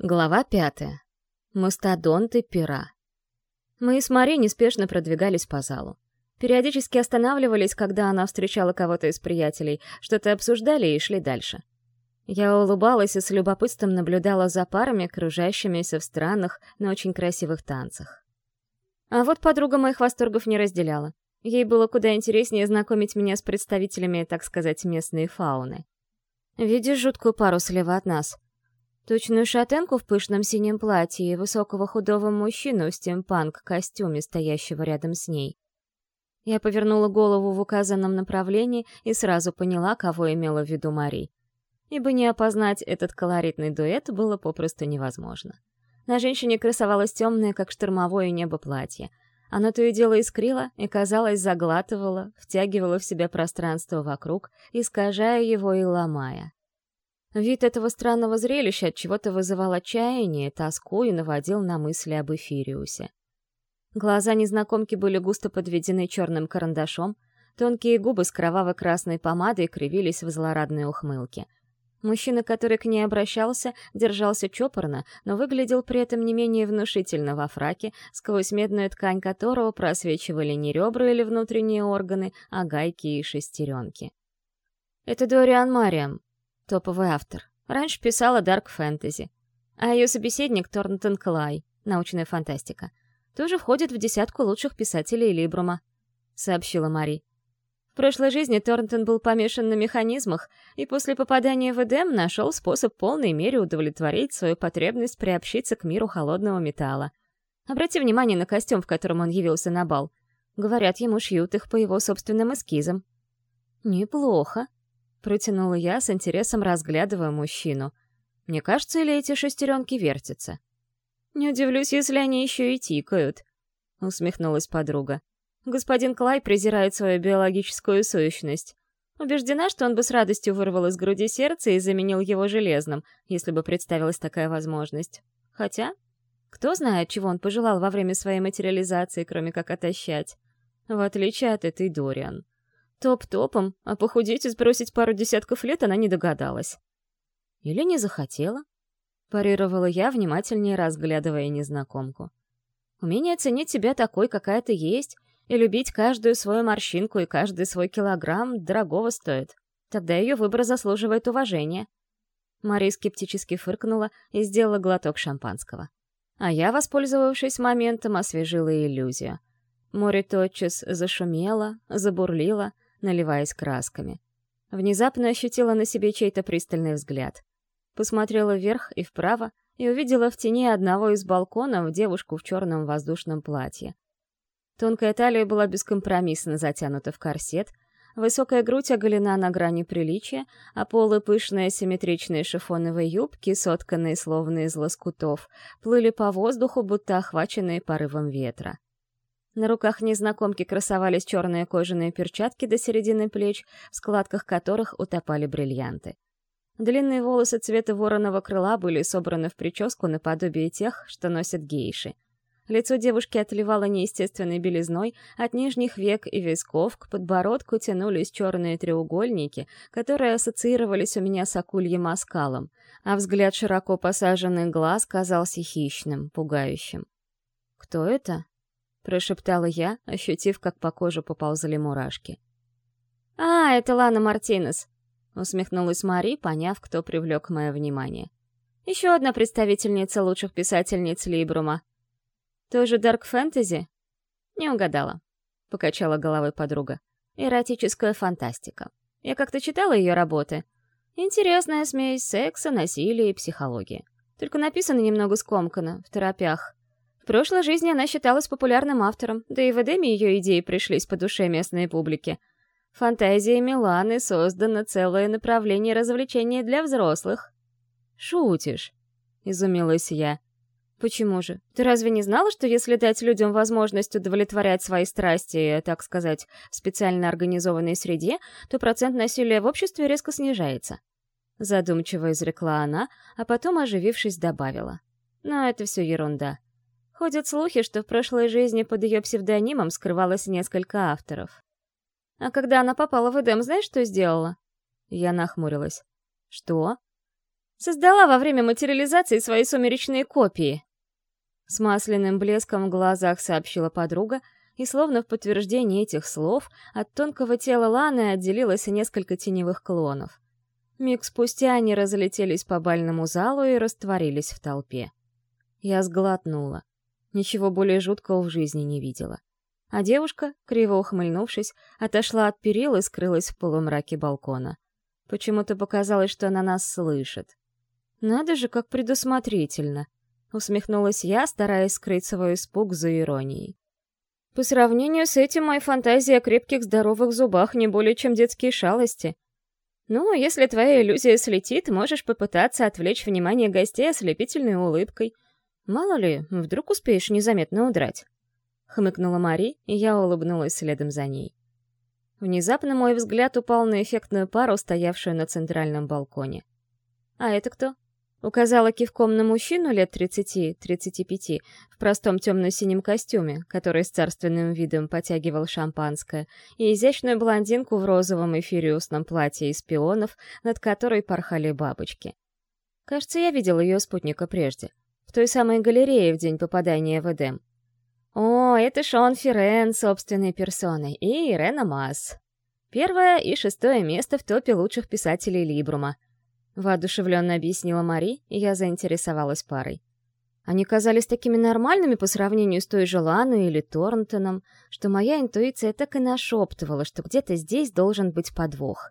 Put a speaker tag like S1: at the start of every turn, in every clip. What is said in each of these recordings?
S1: Глава пятая. Мастодонты пера. Мы с Мари неспешно продвигались по залу. Периодически останавливались, когда она встречала кого-то из приятелей, что-то обсуждали и шли дальше. Я улыбалась и с любопытством наблюдала за парами, кружащимися в странных, но очень красивых танцах. А вот подруга моих восторгов не разделяла. Ей было куда интереснее знакомить меня с представителями, так сказать, местной фауны. «Видишь жуткую пару слева от нас?» Точную шатенку в пышном синем платье и высокого худого мужчину в стимпанк-костюме, стоящего рядом с ней. Я повернула голову в указанном направлении и сразу поняла, кого имела в виду Мари. Ибо не опознать этот колоритный дуэт было попросту невозможно. На женщине красовалось темное, как штормовое небо, платье. Оно то и дело искрило и, казалось, заглатывало, втягивало в себя пространство вокруг, искажая его и ломая. Вид этого странного зрелища от чего-то вызывал отчаяние, тоску и наводил на мысли об Эфириусе. Глаза незнакомки были густо подведены черным карандашом, тонкие губы с кроваво-красной помадой кривились в злорадной ухмылке. Мужчина, который к ней обращался, держался чопорно, но выглядел при этом не менее внушительно во фраке, сквозь медную ткань которого просвечивали не ребра или внутренние органы, а гайки и шестеренки. «Это Дориан Мариам», топовый автор. Раньше писала дарк фэнтези. А ее собеседник Торнтон Клай, научная фантастика, тоже входит в десятку лучших писателей Либрума, сообщила Мари. В прошлой жизни Торнтон был помешан на механизмах и после попадания в Эдем нашел способ полной мере удовлетворить свою потребность приобщиться к миру холодного металла. Обрати внимание на костюм, в котором он явился на бал. Говорят, ему шьют их по его собственным эскизам. «Неплохо», Протянула я с интересом, разглядывая мужчину. Мне кажется, или эти шестеренки вертятся? Не удивлюсь, если они еще и тикают. Усмехнулась подруга. Господин Клай презирает свою биологическую сущность. Убеждена, что он бы с радостью вырвал из груди сердце и заменил его железным, если бы представилась такая возможность. Хотя, кто знает, чего он пожелал во время своей материализации, кроме как отощать. В отличие от этой Дориан. Топ-топом, а похудеть и сбросить пару десятков лет она не догадалась. Или не захотела? Парировала я, внимательнее разглядывая незнакомку. Умение ценить себя такой, какая ты есть, и любить каждую свою морщинку и каждый свой килограмм дорогого стоит. Тогда ее выбор заслуживает уважения. Мария скептически фыркнула и сделала глоток шампанского. А я, воспользовавшись моментом, освежила иллюзию. Море тотчас зашумело, забурлило, наливаясь красками. Внезапно ощутила на себе чей-то пристальный взгляд. Посмотрела вверх и вправо и увидела в тени одного из балконов девушку в черном воздушном платье. Тонкая талия была бескомпромиссно затянута в корсет, высокая грудь оголена на грани приличия, а полы пышные симметричные шифоновые юбки, сотканные словно из лоскутов, плыли по воздуху, будто охваченные порывом ветра. На руках незнакомки красовались черные кожаные перчатки до середины плеч, в складках которых утопали бриллианты. Длинные волосы цвета вороного крыла были собраны в прическу наподобие тех, что носят гейши. Лицо девушки отливало неестественной белизной, от нижних век и висков к подбородку тянулись черные треугольники, которые ассоциировались у меня с акульем оскалом, а взгляд широко посаженных глаз казался хищным, пугающим. «Кто это?» Прошептала я, ощутив, как по коже поползли мурашки. «А, это Лана Мартинес!» — усмехнулась Мари, поняв, кто привлек мое внимание. «Еще одна представительница лучших писательниц Либрума. Тоже дарк фэнтези?» «Не угадала», — покачала головой подруга. «Эротическая фантастика. Я как-то читала ее работы. Интересная смесь секса, насилия и психологии. Только написано немного скомканно, в торопях прошлой жизни она считалась популярным автором, да и в Эдеме ее идеи пришлись по душе местной публике. Фантазия Миланы создано целое направление развлечения для взрослых. «Шутишь?» — изумилась я. «Почему же? Ты разве не знала, что если дать людям возможность удовлетворять свои страсти, так сказать, в специально организованной среде, то процент насилия в обществе резко снижается?» Задумчиво изрекла она, а потом, оживившись, добавила. «Но это все ерунда. Ходят слухи, что в прошлой жизни под ее псевдонимом скрывалось несколько авторов. А когда она попала в Эдем, знаешь, что сделала? Я нахмурилась. Что? Создала во время материализации свои сумеречные копии. С масляным блеском в глазах сообщила подруга, и словно в подтверждение этих слов от тонкого тела Ланы отделилось несколько теневых клонов. Миг спустя они разлетелись по бальному залу и растворились в толпе. Я сглотнула. Ничего более жуткого в жизни не видела. А девушка, криво ухмыльнувшись, отошла от перил и скрылась в полумраке балкона. Почему-то показалось, что она нас слышит. «Надо же, как предусмотрительно!» — усмехнулась я, стараясь скрыть свой испуг за иронией. «По сравнению с этим, моя фантазия о крепких здоровых зубах не более чем детские шалости. Ну, если твоя иллюзия слетит, можешь попытаться отвлечь внимание гостей ослепительной улыбкой. Мало ли, вдруг успеешь незаметно удрать». Хмыкнула Мари, и я улыбнулась следом за ней. Внезапно мой взгляд упал на эффектную пару, стоявшую на центральном балконе. «А это кто?» Указала кивком на мужчину лет 30-35 в простом темно-синем костюме, который с царственным видом потягивал шампанское, и изящную блондинку в розовом эфириусном платье из пионов, над которой порхали бабочки. Кажется, я видел ее спутника прежде, в той самой галерее в день попадания в Эдем. О, это Шон Ферен собственной персоной и Ирена Масс. Первое и шестое место в топе лучших писателей Либрума — Воодушевленно объяснила Мари, и я заинтересовалась парой. Они казались такими нормальными по сравнению с той же Ланой или Торнтоном, что моя интуиция так и нашептывала, что где-то здесь должен быть подвох.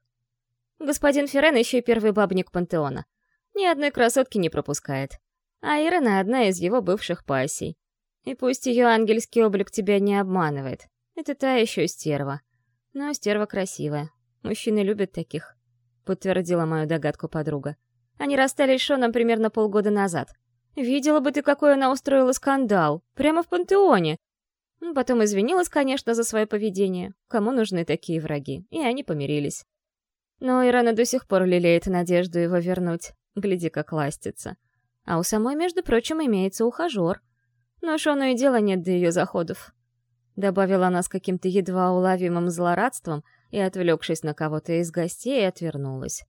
S1: Господин Ферен еще и первый бабник пантеона. Ни одной красотки не пропускает. А Ирена — одна из его бывших пассий. И пусть ее ангельский облик тебя не обманывает. Это та еще стерва. Но стерва красивая. Мужчины любят таких подтвердила мою догадку подруга. Они расстались с Шоном примерно полгода назад. Видела бы ты, какой она устроила скандал. Прямо в пантеоне. Ну, потом извинилась, конечно, за свое поведение. Кому нужны такие враги? И они помирились. Но Ирана до сих пор лелеет надежду его вернуть. Гляди, как ластится. А у самой, между прочим, имеется ухажер. Но Шону и дела нет до ее заходов. Добавила она с каким-то едва уловимым злорадством — и, отвлекшись на кого-то из гостей, отвернулась.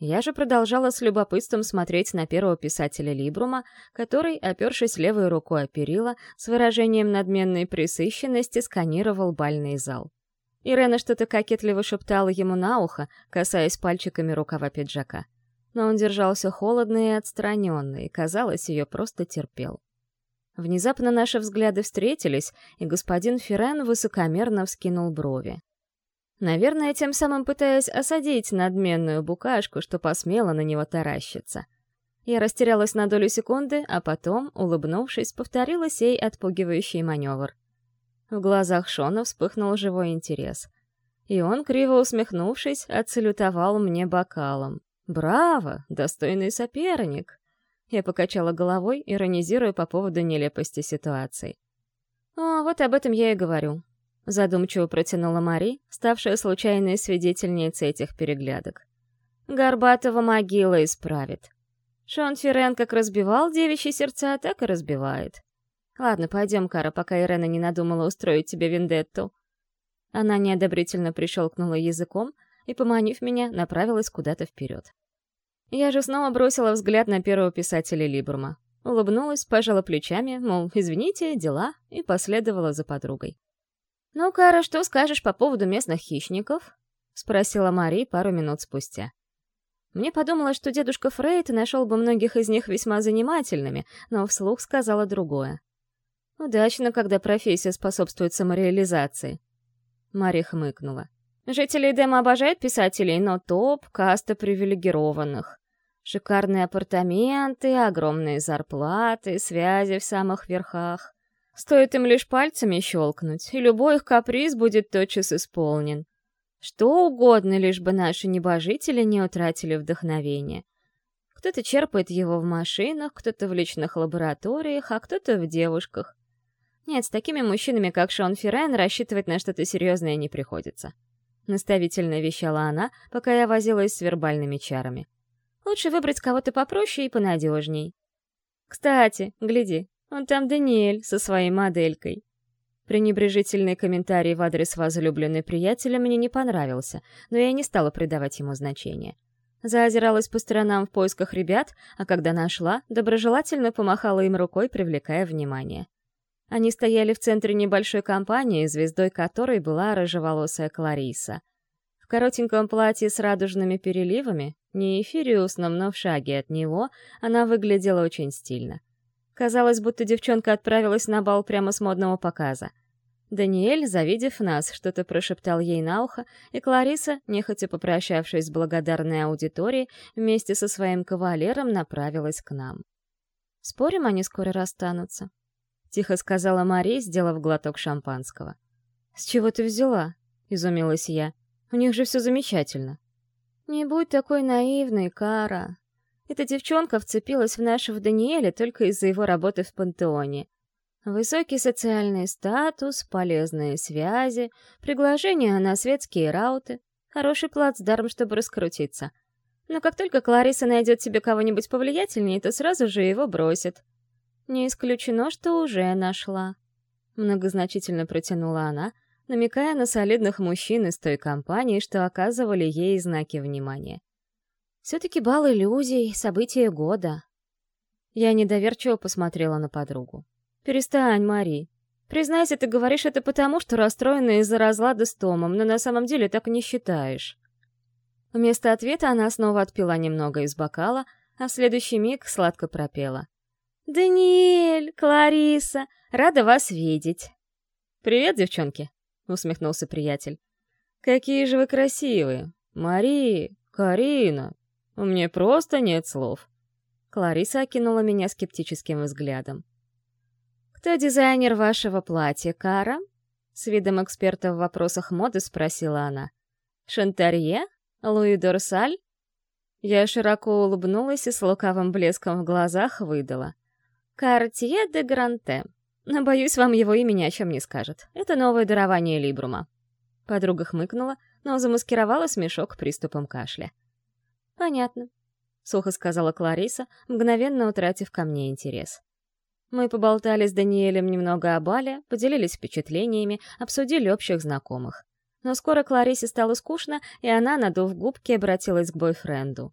S1: Я же продолжала с любопытством смотреть на первого писателя Либрума, который, опершись левой рукой о перила, с выражением надменной присыщенности сканировал бальный зал. Ирена что-то кокетливо шептала ему на ухо, касаясь пальчиками рукава пиджака. Но он держался холодно и отстраненно, и, казалось, ее просто терпел. Внезапно наши взгляды встретились, и господин Ферен высокомерно вскинул брови. Наверное, тем самым пытаясь осадить надменную букашку, что посмела на него таращиться. Я растерялась на долю секунды, а потом, улыбнувшись, повторила сей отпугивающий маневр. В глазах Шона вспыхнул живой интерес. И он, криво усмехнувшись, отсалютовал мне бокалом. «Браво! Достойный соперник!» Я покачала головой, иронизируя по поводу нелепости ситуации. «О, вот об этом я и говорю задумчиво протянула Мари, ставшая случайной свидетельницей этих переглядок. Горбатого могила исправит. Шон Ферен как разбивал девичьи сердца, так и разбивает. Ладно, пойдем, Кара, пока Ирена не надумала устроить тебе вендетту. Она неодобрительно прищелкнула языком и, поманив меня, направилась куда-то вперед. Я же снова бросила взгляд на первого писателя Либрума. Улыбнулась, пожала плечами, мол, извините, дела, и последовала за подругой. «Ну, Кара, что скажешь по поводу местных хищников?» — спросила Мари пару минут спустя. Мне подумалось, что дедушка Фрейд нашел бы многих из них весьма занимательными, но вслух сказала другое. «Удачно, когда профессия способствует самореализации». Мари хмыкнула. «Жители Эдема обожают писателей, но топ — каста привилегированных. Шикарные апартаменты, огромные зарплаты, связи в самых верхах. Стоит им лишь пальцами щелкнуть, и любой их каприз будет тотчас исполнен. Что угодно, лишь бы наши небожители не утратили вдохновение. Кто-то черпает его в машинах, кто-то в личных лабораториях, а кто-то в девушках. Нет, с такими мужчинами, как Шон Феррен, рассчитывать на что-то серьезное не приходится. Наставительно вещала она, пока я возилась с вербальными чарами. Лучше выбрать кого-то попроще и понадежней. Кстати, гляди, он там Даниэль со своей моделькой. Пренебрежительный комментарий в адрес возлюбленной приятеля мне не понравился, но я не стала придавать ему значения. Заозиралась по сторонам в поисках ребят, а когда нашла, доброжелательно помахала им рукой, привлекая внимание. Они стояли в центре небольшой компании, звездой которой была рыжеволосая Клариса. В коротеньком платье с радужными переливами, не эфириусном, но в шаге от него, она выглядела очень стильно. Казалось, будто девчонка отправилась на бал прямо с модного показа. Даниэль, завидев нас, что-то прошептал ей на ухо, и Клариса, нехотя попрощавшись с благодарной аудиторией, вместе со своим кавалером направилась к нам. «Спорим, они скоро расстанутся?» — тихо сказала Мари, сделав глоток шампанского. «С чего ты взяла?» — изумилась я. «У них же все замечательно». «Не будь такой наивной, Кара. Эта девчонка вцепилась в нашего Даниэля только из-за его работы в пантеоне. Высокий социальный статус, полезные связи, приглашения на светские рауты, хороший плацдарм, чтобы раскрутиться. Но как только Клариса найдет себе кого-нибудь повлиятельнее, то сразу же его бросит. Не исключено, что уже нашла. Многозначительно протянула она, намекая на солидных мужчин из той компании, что оказывали ей знаки внимания. Все-таки бал иллюзий — событие года. Я недоверчиво посмотрела на подругу. «Перестань, Мари. Признайся, ты говоришь это потому, что расстроена из-за разлада с Томом, но на самом деле так не считаешь». Вместо ответа она снова отпила немного из бокала, а в следующий миг сладко пропела. «Даниэль, Клариса, рада вас видеть!» «Привет, девчонки!» — усмехнулся приятель. «Какие же вы красивые! Мари, Карина! У меня просто нет слов!» Клариса окинула меня скептическим взглядом. «Кто дизайнер вашего платья, Кара?» С видом эксперта в вопросах моды спросила она. «Шантарье? Луи Дорсаль?» Я широко улыбнулась и с лукавым блеском в глазах выдала. Картье де Гранте. Но, боюсь, вам его имя ни о чем не скажет. Это новое дарование Либрума. Подруга хмыкнула, но замаскировала смешок приступом кашля. «Понятно», — сухо сказала Клариса, мгновенно утратив ко мне интерес. Мы поболтали с Даниэлем немного о бале, поделились впечатлениями, обсудили общих знакомых. Но скоро Кларисе стало скучно, и она, надув губки, обратилась к бойфренду.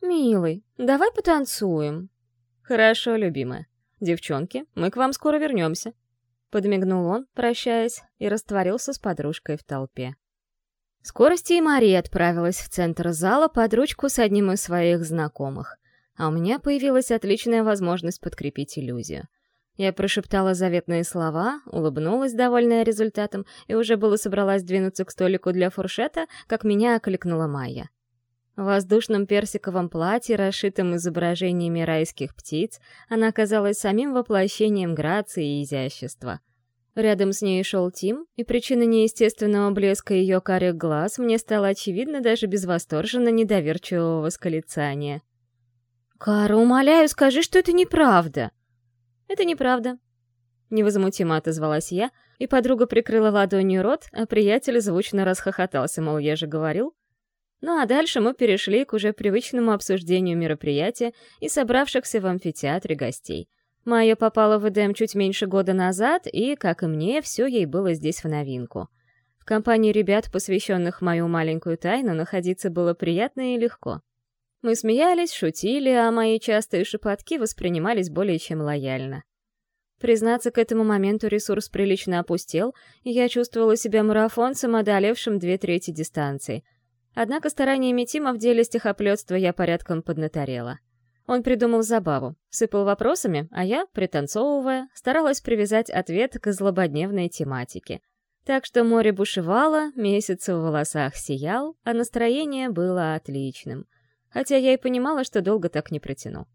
S1: «Милый, давай потанцуем», «Хорошо, любимая. Девчонки, мы к вам скоро вернемся». Подмигнул он, прощаясь, и растворился с подружкой в толпе. Скорости и Мария отправилась в центр зала под ручку с одним из своих знакомых, а у меня появилась отличная возможность подкрепить иллюзию. Я прошептала заветные слова, улыбнулась, довольная результатом, и уже было собралась двинуться к столику для фуршета, как меня окликнула Майя. В воздушном персиковом платье, расшитом изображениями райских птиц, она казалась самим воплощением грации и изящества. Рядом с ней шел Тим, и причина неестественного блеска ее карих глаз мне стала очевидна даже без восторженно недоверчивого восклицания. «Кара, умоляю, скажи, что это неправда!» «Это неправда», — невозмутимо отозвалась я, и подруга прикрыла ладонью рот, а приятель звучно расхохотался, мол, я же говорил. Ну а дальше мы перешли к уже привычному обсуждению мероприятия и собравшихся в амфитеатре гостей. Майя попала в Эдем чуть меньше года назад, и, как и мне, все ей было здесь в новинку. В компании ребят, посвященных мою маленькую тайну, находиться было приятно и легко. Мы смеялись, шутили, а мои частые шепотки воспринимались более чем лояльно. Признаться, к этому моменту ресурс прилично опустел, и я чувствовала себя марафонцем, одолевшим две трети дистанции — Однако стараниями Тима в деле стихоплетства я порядком поднаторела. Он придумал забаву, сыпал вопросами, а я, пританцовывая, старалась привязать ответ к злободневной тематике. Так что море бушевало, месяц в волосах сиял, а настроение было отличным. Хотя я и понимала, что долго так не протяну.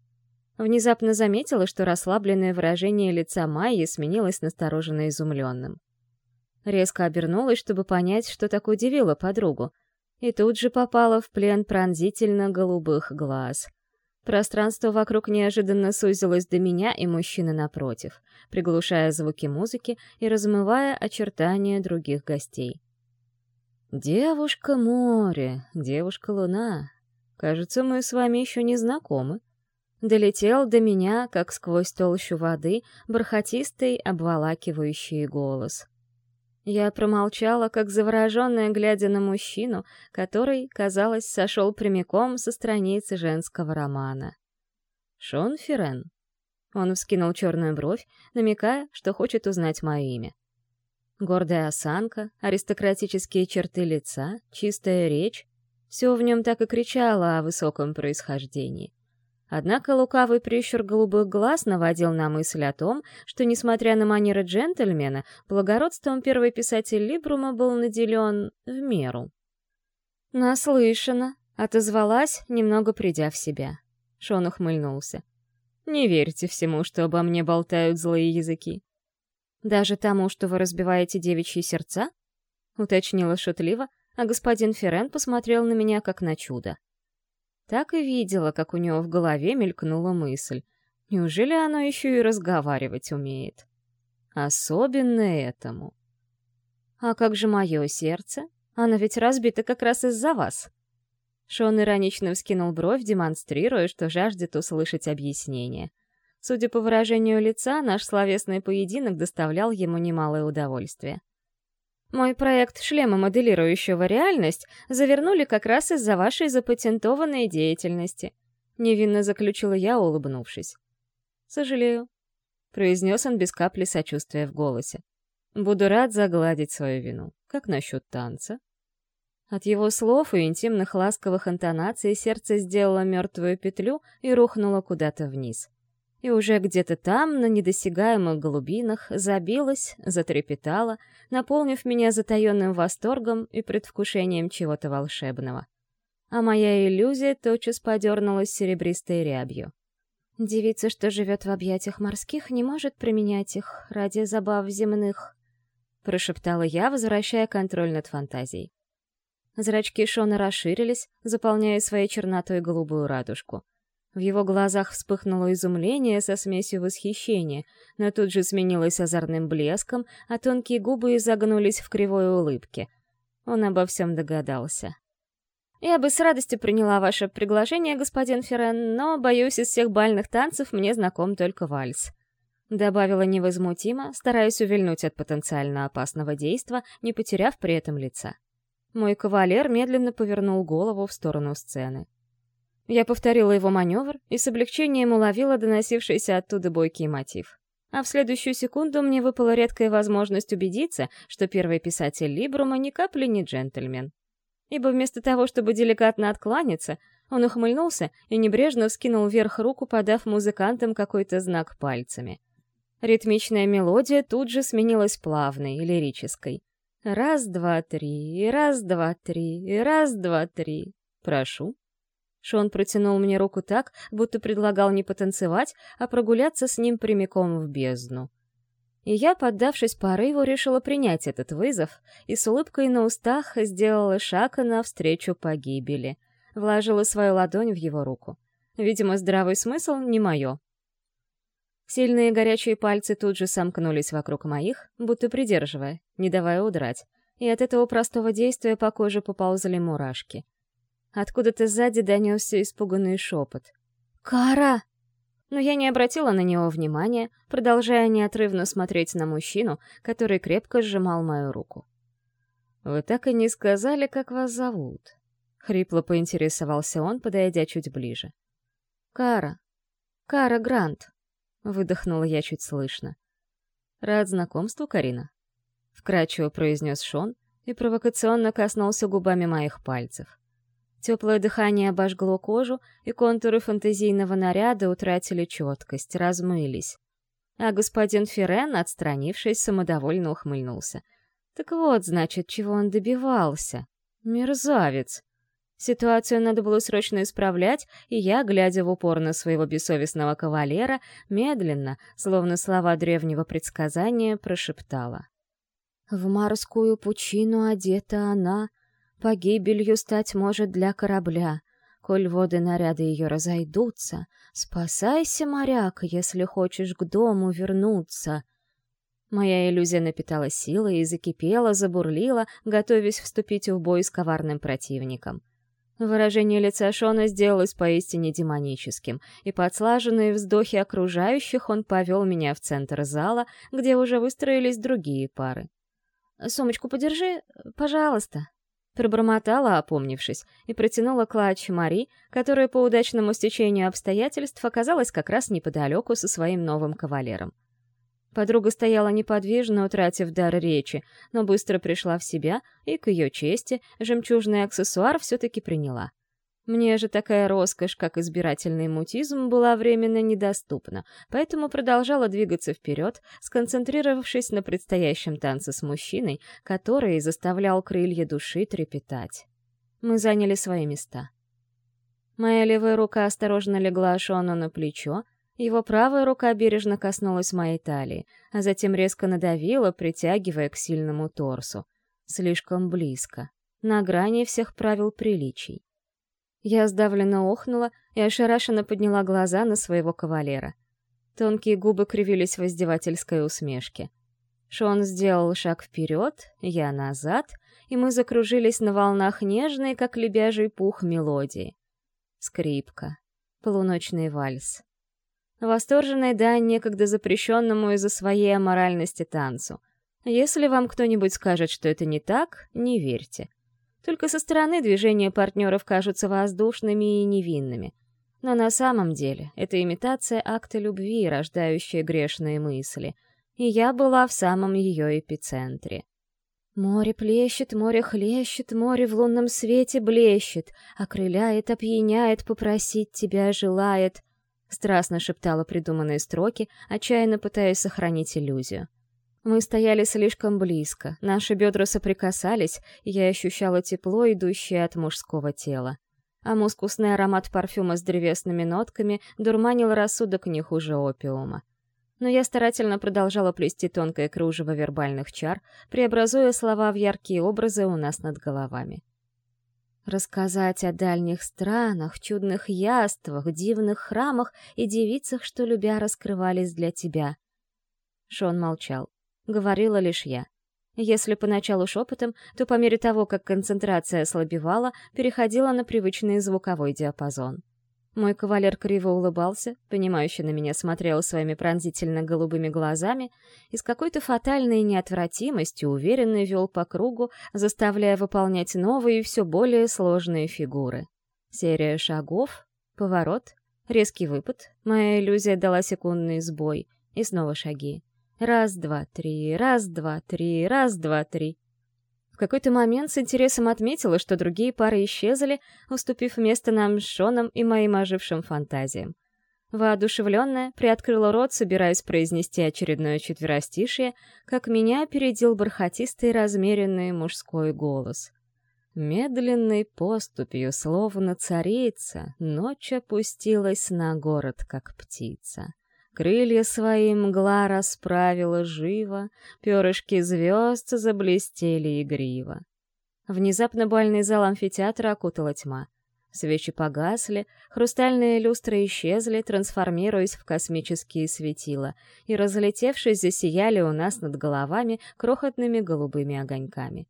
S1: Внезапно заметила, что расслабленное выражение лица Майи сменилось настороженно изумленным. Резко обернулась, чтобы понять, что так удивило подругу, и тут же попала в плен пронзительно голубых глаз. Пространство вокруг неожиданно сузилось до меня и мужчины напротив, приглушая звуки музыки и размывая очертания других гостей. «Девушка-море, девушка-луна, кажется, мы с вами еще не знакомы», долетел до меня, как сквозь толщу воды, бархатистый, обволакивающий голос. Я промолчала, как завороженная, глядя на мужчину, который, казалось, сошел прямиком со страницы женского романа. «Шон Ферен». Он вскинул черную бровь, намекая, что хочет узнать мое имя. Гордая осанка, аристократические черты лица, чистая речь — все в нем так и кричало о высоком происхождении. Однако лукавый прищур голубых глаз наводил на мысль о том, что, несмотря на манеры джентльмена, благородством первый писатель Либрума был наделен в меру. «Наслышана», — отозвалась, немного придя в себя. Шон ухмыльнулся. «Не верьте всему, что обо мне болтают злые языки». «Даже тому, что вы разбиваете девичьи сердца?» — уточнила шутливо, а господин Феррен посмотрел на меня как на чудо. Так и видела, как у него в голове мелькнула мысль. Неужели оно еще и разговаривать умеет? Особенно этому. А как же мое сердце? Оно ведь разбито как раз из-за вас. Шон иронично вскинул бровь, демонстрируя, что жаждет услышать объяснение. Судя по выражению лица, наш словесный поединок доставлял ему немалое удовольствие. Мой проект шлема, моделирующего реальность, завернули как раз из-за вашей запатентованной деятельности. Невинно заключила я, улыбнувшись. Сожалею, произнес он без капли сочувствия в голосе. Буду рад загладить свою вину. Как насчет танца? От его слов и интимных ласковых интонаций сердце сделало мертвую петлю и рухнуло куда-то вниз и уже где-то там, на недосягаемых голубинах, забилась, затрепетала, наполнив меня затаенным восторгом и предвкушением чего-то волшебного. А моя иллюзия тотчас подернулась серебристой рябью. Девица, что живет в объятиях морских, не может применять их ради забав земных, — прошептала я, возвращая контроль над фантазией. Зрачки Шона расширились, заполняя своей чернотой голубую радужку. В его глазах вспыхнуло изумление со смесью восхищения, но тут же сменилось озорным блеском, а тонкие губы изогнулись в кривой улыбке. Он обо всем догадался. «Я бы с радостью приняла ваше приглашение, господин Феррен, но, боюсь, из всех бальных танцев мне знаком только вальс», — добавила невозмутимо, стараясь увильнуть от потенциально опасного действа, не потеряв при этом лица. Мой кавалер медленно повернул голову в сторону сцены. Я повторила его маневр и с облегчением уловила доносившийся оттуда бойкий мотив. А в следующую секунду мне выпала редкая возможность убедиться, что первый писатель Либрума ни капли не джентльмен. Ибо вместо того, чтобы деликатно откланяться, он ухмыльнулся и небрежно вскинул вверх руку, подав музыкантам какой-то знак пальцами. Ритмичная мелодия тут же сменилась плавной, лирической. Раз, два, три, раз, два, три, раз, два, три. Прошу. Шон протянул мне руку так, будто предлагал не потанцевать, а прогуляться с ним прямиком в бездну. И я, поддавшись порыву, решила принять этот вызов и с улыбкой на устах сделала шаг навстречу погибели. Вложила свою ладонь в его руку. Видимо, здравый смысл не мое. Сильные горячие пальцы тут же сомкнулись вокруг моих, будто придерживая, не давая удрать, и от этого простого действия по коже поползли мурашки. Откуда-то сзади донесся испуганный шепот. «Кара!» Но я не обратила на него внимания, продолжая неотрывно смотреть на мужчину, который крепко сжимал мою руку. «Вы так и не сказали, как вас зовут?» — хрипло поинтересовался он, подойдя чуть ближе. «Кара. Кара Грант», — выдохнула я чуть слышно. «Рад знакомству, Карина», — вкрадчиво произнес Шон и провокационно коснулся губами моих пальцев. Теплое дыхание обожгло кожу, и контуры фантазийного наряда утратили четкость, размылись. А господин Ферен, отстранившись, самодовольно ухмыльнулся. Так вот, значит, чего он добивался. Мерзавец. Ситуацию надо было срочно исправлять, и я, глядя в упор на своего бессовестного кавалера, медленно, словно слова древнего предсказания, прошептала. «В морскую пучину одета она, Погибелью стать может для корабля. Коль воды наряда ее разойдутся, спасайся, моряк, если хочешь к дому вернуться. Моя иллюзия напитала силой и закипела, забурлила, готовясь вступить в бой с коварным противником. Выражение лица Шона сделалось поистине демоническим, и под слаженные вздохи окружающих он повел меня в центр зала, где уже выстроились другие пары. Сумочку подержи, пожалуйста». Пробормотала, опомнившись, и протянула клатч Мари, которая по удачному стечению обстоятельств оказалась как раз неподалеку со своим новым кавалером. Подруга стояла неподвижно, утратив дар речи, но быстро пришла в себя и, к ее чести, жемчужный аксессуар все-таки приняла. Мне же такая роскошь, как избирательный мутизм, была временно недоступна, поэтому продолжала двигаться вперед, сконцентрировавшись на предстоящем танце с мужчиной, который заставлял крылья души трепетать. Мы заняли свои места. Моя левая рука осторожно легла Шону на плечо, его правая рука бережно коснулась моей талии, а затем резко надавила, притягивая к сильному торсу. Слишком близко, на грани всех правил приличий. Я сдавленно охнула и ошарашенно подняла глаза на своего кавалера. Тонкие губы кривились в издевательской усмешке. Шон сделал шаг вперед, я назад, и мы закружились на волнах нежной, как лебяжий пух, мелодии. Скрипка. Полуночный вальс. Восторженная дань некогда запрещенному из-за своей аморальности танцу. Если вам кто-нибудь скажет, что это не так, не верьте. Только со стороны движения партнеров кажутся воздушными и невинными. Но на самом деле это имитация акта любви, рождающая грешные мысли. И я была в самом ее эпицентре. Море плещет, море хлещет, море в лунном свете блещет, окрыляет, опьяняет, попросить тебя желает. Страстно шептала придуманные строки, отчаянно пытаясь сохранить иллюзию. Мы стояли слишком близко, наши бедра соприкасались, я ощущала тепло, идущее от мужского тела. А мускусный аромат парфюма с древесными нотками дурманил рассудок не хуже опиума. Но я старательно продолжала плести тонкое кружево вербальных чар, преобразуя слова в яркие образы у нас над головами. Рассказать о дальних странах, чудных яствах, дивных храмах и девицах, что, любя, раскрывались для тебя. Шон молчал говорила лишь я. Если поначалу шепотом, то по мере того, как концентрация ослабевала, переходила на привычный звуковой диапазон. Мой кавалер криво улыбался, понимающе на меня смотрел своими пронзительно-голубыми глазами и с какой-то фатальной неотвратимостью уверенно вел по кругу, заставляя выполнять новые и все более сложные фигуры. Серия шагов, поворот, резкий выпад, моя иллюзия дала секундный сбой, и снова шаги. Раз, два, три, раз, два, три, раз, два, три. В какой-то момент с интересом отметила, что другие пары исчезли, уступив место нам с Шоном и моим ожившим фантазиям. Воодушевленная, приоткрыла рот, собираясь произнести очередное четверостишее, как меня опередил бархатистый размеренный мужской голос. Медленной поступью, словно царица, ночь опустилась на город, как птица. Крылья свои мгла расправила живо, перышки звезд заблестели игриво. Внезапно бальный зал амфитеатра окутала тьма. Свечи погасли, хрустальные люстры исчезли, трансформируясь в космические светила, и, разлетевшись, засияли у нас над головами крохотными голубыми огоньками.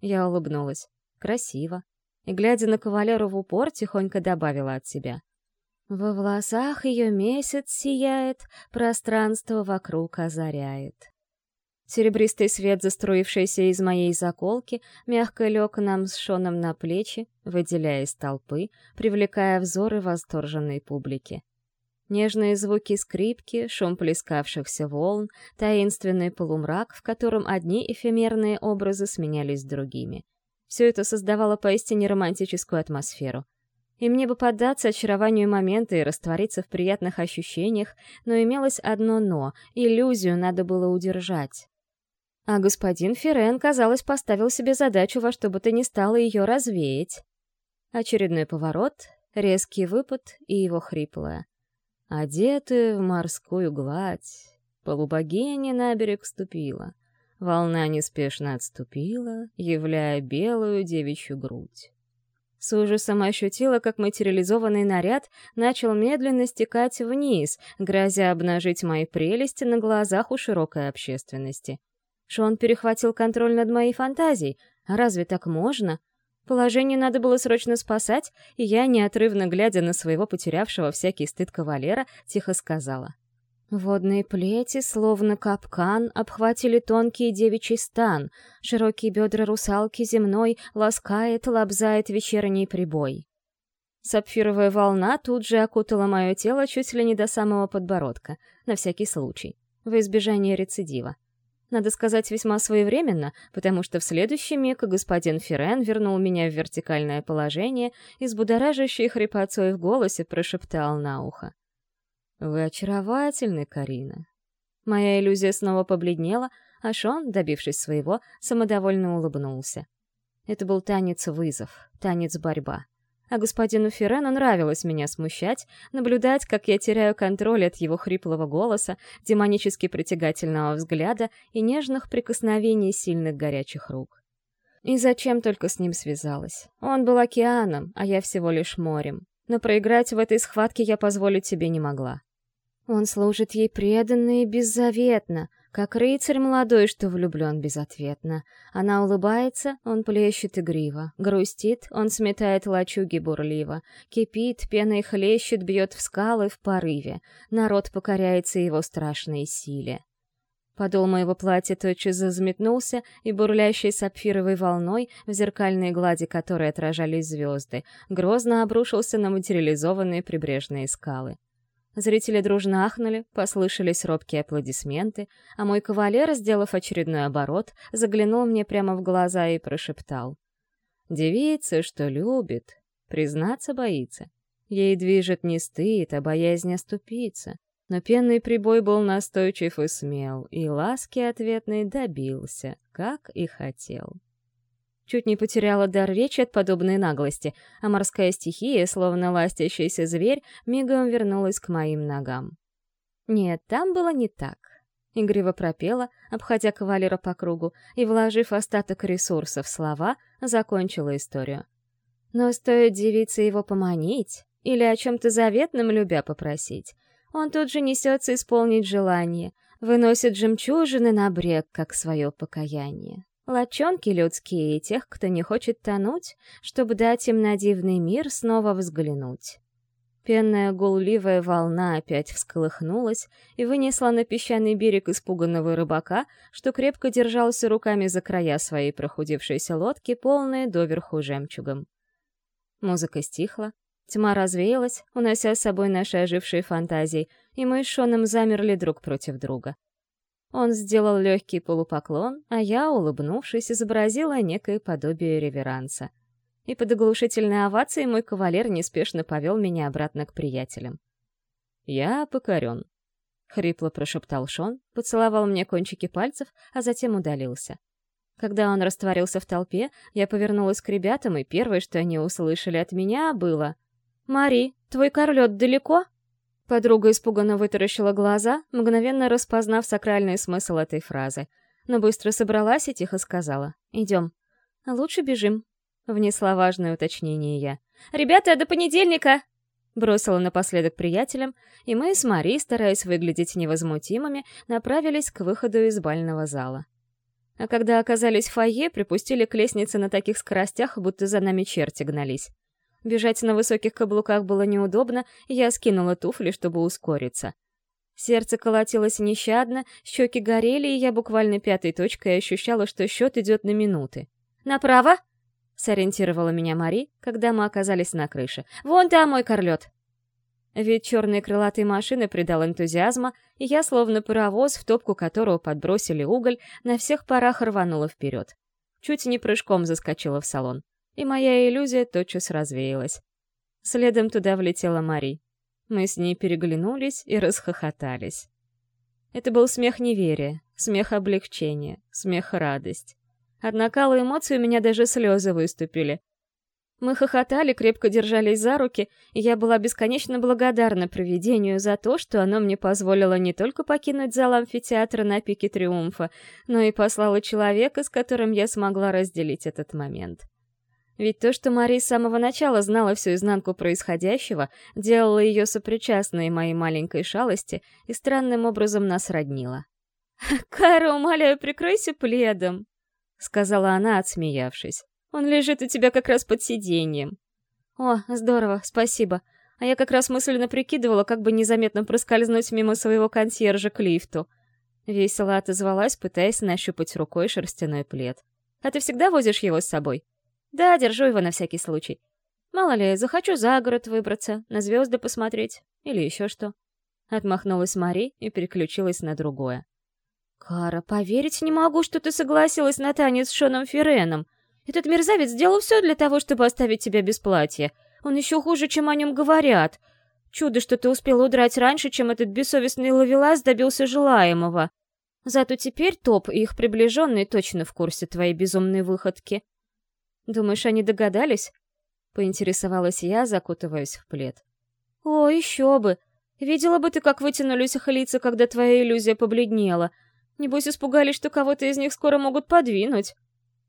S1: Я улыбнулась. Красиво. И, глядя на кавалеру в упор, тихонько добавила от себя. Во волосах ее месяц сияет, пространство вокруг озаряет. Серебристый свет, заструившийся из моей заколки, мягко лег нам с Шоном на плечи, выделяя из толпы, привлекая взоры восторженной публики. Нежные звуки скрипки, шум плескавшихся волн, таинственный полумрак, в котором одни эфемерные образы сменялись другими. Все это создавало поистине романтическую атмосферу — и мне бы поддаться очарованию момента и раствориться в приятных ощущениях, но имелось одно «но» — иллюзию надо было удержать. А господин Ферен, казалось, поставил себе задачу во что бы то ни стало ее развеять. Очередной поворот, резкий выпад и его хриплое. Одеты в морскую гладь, полубогиня на берег ступила. Волна неспешно отступила, являя белую девичью грудь. С ужасом ощутила, как материализованный наряд начал медленно стекать вниз, грозя обнажить мои прелести на глазах у широкой общественности. Шон перехватил контроль над моей фантазией. А разве так можно? Положение надо было срочно спасать, и я, неотрывно глядя на своего потерявшего всякий стыд кавалера, тихо сказала. Водные плети, словно капкан, обхватили тонкий девичий стан, широкие бедра русалки земной ласкает, лобзает вечерний прибой. Сапфировая волна тут же окутала мое тело чуть ли не до самого подбородка, на всякий случай, в избежание рецидива. Надо сказать, весьма своевременно, потому что в следующий миг господин Ферен вернул меня в вертикальное положение и с будоражащей хрипотцой в голосе прошептал на ухо. «Вы очаровательны, Карина». Моя иллюзия снова побледнела, а Шон, добившись своего, самодовольно улыбнулся. Это был танец-вызов, танец-борьба. А господину Феррену нравилось меня смущать, наблюдать, как я теряю контроль от его хриплого голоса, демонически притягательного взгляда и нежных прикосновений сильных горячих рук. И зачем только с ним связалась? Он был океаном, а я всего лишь морем. Но проиграть в этой схватке я позволить себе не могла. Он служит ей преданно и беззаветно, как рыцарь молодой, что влюблен безответно. Она улыбается, он плещет игриво. Грустит, он сметает лачуги бурливо. Кипит, пеной хлещет, бьет в скалы в порыве. Народ покоряется его страшной силе. Подол моего платья тотчас зазметнулся, и бурлящей сапфировой волной, в зеркальной глади которой отражались звезды, грозно обрушился на материализованные прибрежные скалы. Зрители дружно ахнули, послышались робкие аплодисменты, а мой кавалер, сделав очередной оборот, заглянул мне прямо в глаза и прошептал. «Девица, что любит, признаться боится. Ей движет не стыд, а боязнь оступиться. Но пенный прибой был настойчив и смел, и ласки ответной добился, как и хотел. Чуть не потеряла дар речи от подобной наглости, а морская стихия, словно ластящийся зверь, мигом вернулась к моим ногам. Нет, там было не так. Игриво пропела, обходя кавалера по кругу, и, вложив остаток ресурсов в слова, закончила историю. Но стоит девице его поманить или о чем-то заветном любя попросить, он тут же несется исполнить желание, выносит жемчужины на брег, как свое покаяние. Лочонки людские и тех, кто не хочет тонуть, чтобы дать им на дивный мир снова взглянуть. Пенная гулливая волна опять всколыхнулась и вынесла на песчаный берег испуганного рыбака, что крепко держался руками за края своей прохудившейся лодки, полные доверху жемчугом. Музыка стихла, тьма развеялась, унося с собой наши ожившие фантазии, и мы с Шоном замерли друг против друга — он сделал легкий полупоклон, а я, улыбнувшись, изобразила некое подобие реверанса. И под оглушительной овацией мой кавалер неспешно повел меня обратно к приятелям. «Я покорен», — хрипло прошептал Шон, поцеловал мне кончики пальцев, а затем удалился. Когда он растворился в толпе, я повернулась к ребятам, и первое, что они услышали от меня, было «Мари, твой корлет далеко?» Подруга испуганно вытаращила глаза, мгновенно распознав сакральный смысл этой фразы, но быстро собралась и тихо сказала «Идем». «Лучше бежим», — внесла важное уточнение я. «Ребята, до понедельника!» Бросила напоследок приятелям, и мы с Мари, стараясь выглядеть невозмутимыми, направились к выходу из бального зала. А когда оказались в фойе, припустили к лестнице на таких скоростях, будто за нами черти гнались. Бежать на высоких каблуках было неудобно, я скинула туфли, чтобы ускориться. Сердце колотилось нещадно, щеки горели, и я буквально пятой точкой ощущала, что счет идет на минуты. «Направо!» — сориентировала меня Мари, когда мы оказались на крыше. «Вон там мой корлет!» Вид черной крылатой машины придал энтузиазма, и я, словно паровоз, в топку которого подбросили уголь, на всех парах рванула вперед. Чуть не прыжком заскочила в салон и моя иллюзия тотчас развеялась. Следом туда влетела Мари. Мы с ней переглянулись и расхохотались. Это был смех неверия, смех облегчения, смех радость. От накала эмоций у меня даже слезы выступили. Мы хохотали, крепко держались за руки, и я была бесконечно благодарна провидению за то, что оно мне позволило не только покинуть зал амфитеатра на пике триумфа, но и послало человека, с которым я смогла разделить этот момент. Ведь то, что Мари с самого начала знала всю изнанку происходящего, делало ее сопричастной моей маленькой шалости и странным образом нас роднило. «Кайра, умоляю, прикройся пледом», — сказала она, отсмеявшись. «Он лежит у тебя как раз под сиденьем». «О, здорово, спасибо. а я как раз мысленно прикидывала, как бы незаметно проскользнуть мимо своего консьержа к лифту. Весело отозвалась, пытаясь нащупать рукой шерстяной плед. «А ты всегда возишь его с собой?» «Да, держу его на всякий случай. Мало ли, захочу за город выбраться, на звезды посмотреть или еще что». Отмахнулась Мари и переключилась на другое. «Кара, поверить не могу, что ты согласилась на танец с Шоном Ференом. Этот мерзавец сделал все для того, чтобы оставить тебя без платья. Он еще хуже, чем о нем говорят. Чудо, что ты успел удрать раньше, чем этот бессовестный ловелас добился желаемого. Зато теперь Топ и их приближенные точно в курсе твоей безумной выходки. Думаешь, они догадались? Поинтересовалась я, закутываясь в плед. О, еще бы! Видела бы ты, как вытянулись их лица, когда твоя иллюзия побледнела. Небось, испугались, что кого-то из них скоро могут подвинуть.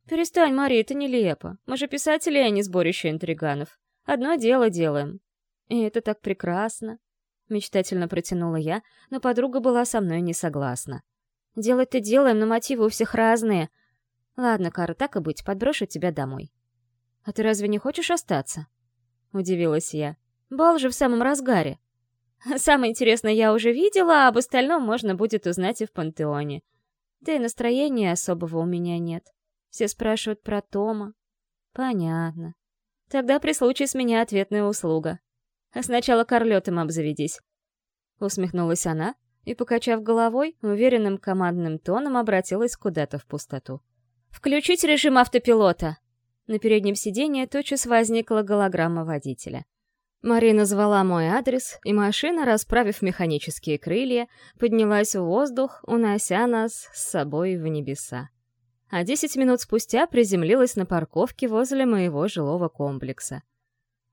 S1: Перестань, Мария, это нелепо. Мы же писатели, а не сборище интриганов. Одно дело делаем. И это так прекрасно. Мечтательно протянула я, но подруга была со мной не согласна. Делать-то делаем, но мотивы у всех разные. Ладно, Кара, так и быть, подброшу тебя домой. А ты разве не хочешь остаться? Удивилась я. Бал же в самом разгаре. Самое интересное я уже видела, а об остальном можно будет узнать и в пантеоне. Да и настроения особого у меня нет. Все спрашивают про Тома. Понятно. Тогда при случае с меня ответная услуга. Сначала корлетом обзаведись. Усмехнулась она и, покачав головой, уверенным командным тоном обратилась куда-то в пустоту. «Включить режим автопилота!» На переднем сиденье тотчас возникла голограмма водителя. Марина звала мой адрес, и машина, расправив механические крылья, поднялась в воздух, унося нас с собой в небеса а десять минут спустя приземлилась на парковке возле моего жилого комплекса.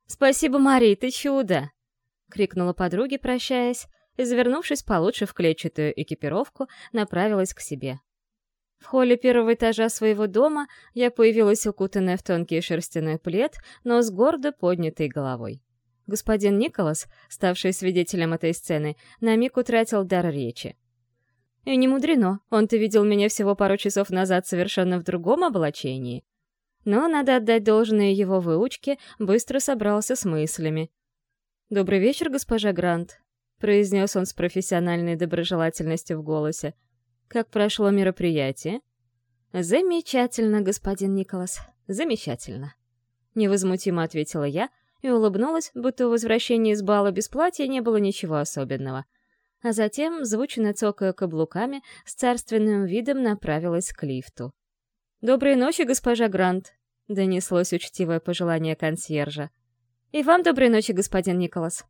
S1: «Спасибо, Мари, ты чудо!» — крикнула подруге, прощаясь, и, завернувшись получше в клетчатую экипировку, направилась к себе. В холле первого этажа своего дома я появилась укутанная в тонкий шерстяной плед, но с гордо поднятой головой. Господин Николас, ставший свидетелем этой сцены, на миг утратил дар речи. И не мудрено, он-то видел меня всего пару часов назад совершенно в другом облачении. Но, надо отдать должное его выучке, быстро собрался с мыслями. «Добрый вечер, госпожа Грант», — произнес он с профессиональной доброжелательностью в голосе. «Как прошло мероприятие?» «Замечательно, господин Николас, замечательно», — невозмутимо ответила я и улыбнулась, будто у возвращения из бала без платья не было ничего особенного — а затем, звучно цокая каблуками, с царственным видом направилась к лифту. «Доброй ночи, госпожа Грант!» — донеслось учтивое пожелание консьержа. «И вам доброй ночи, господин Николас!»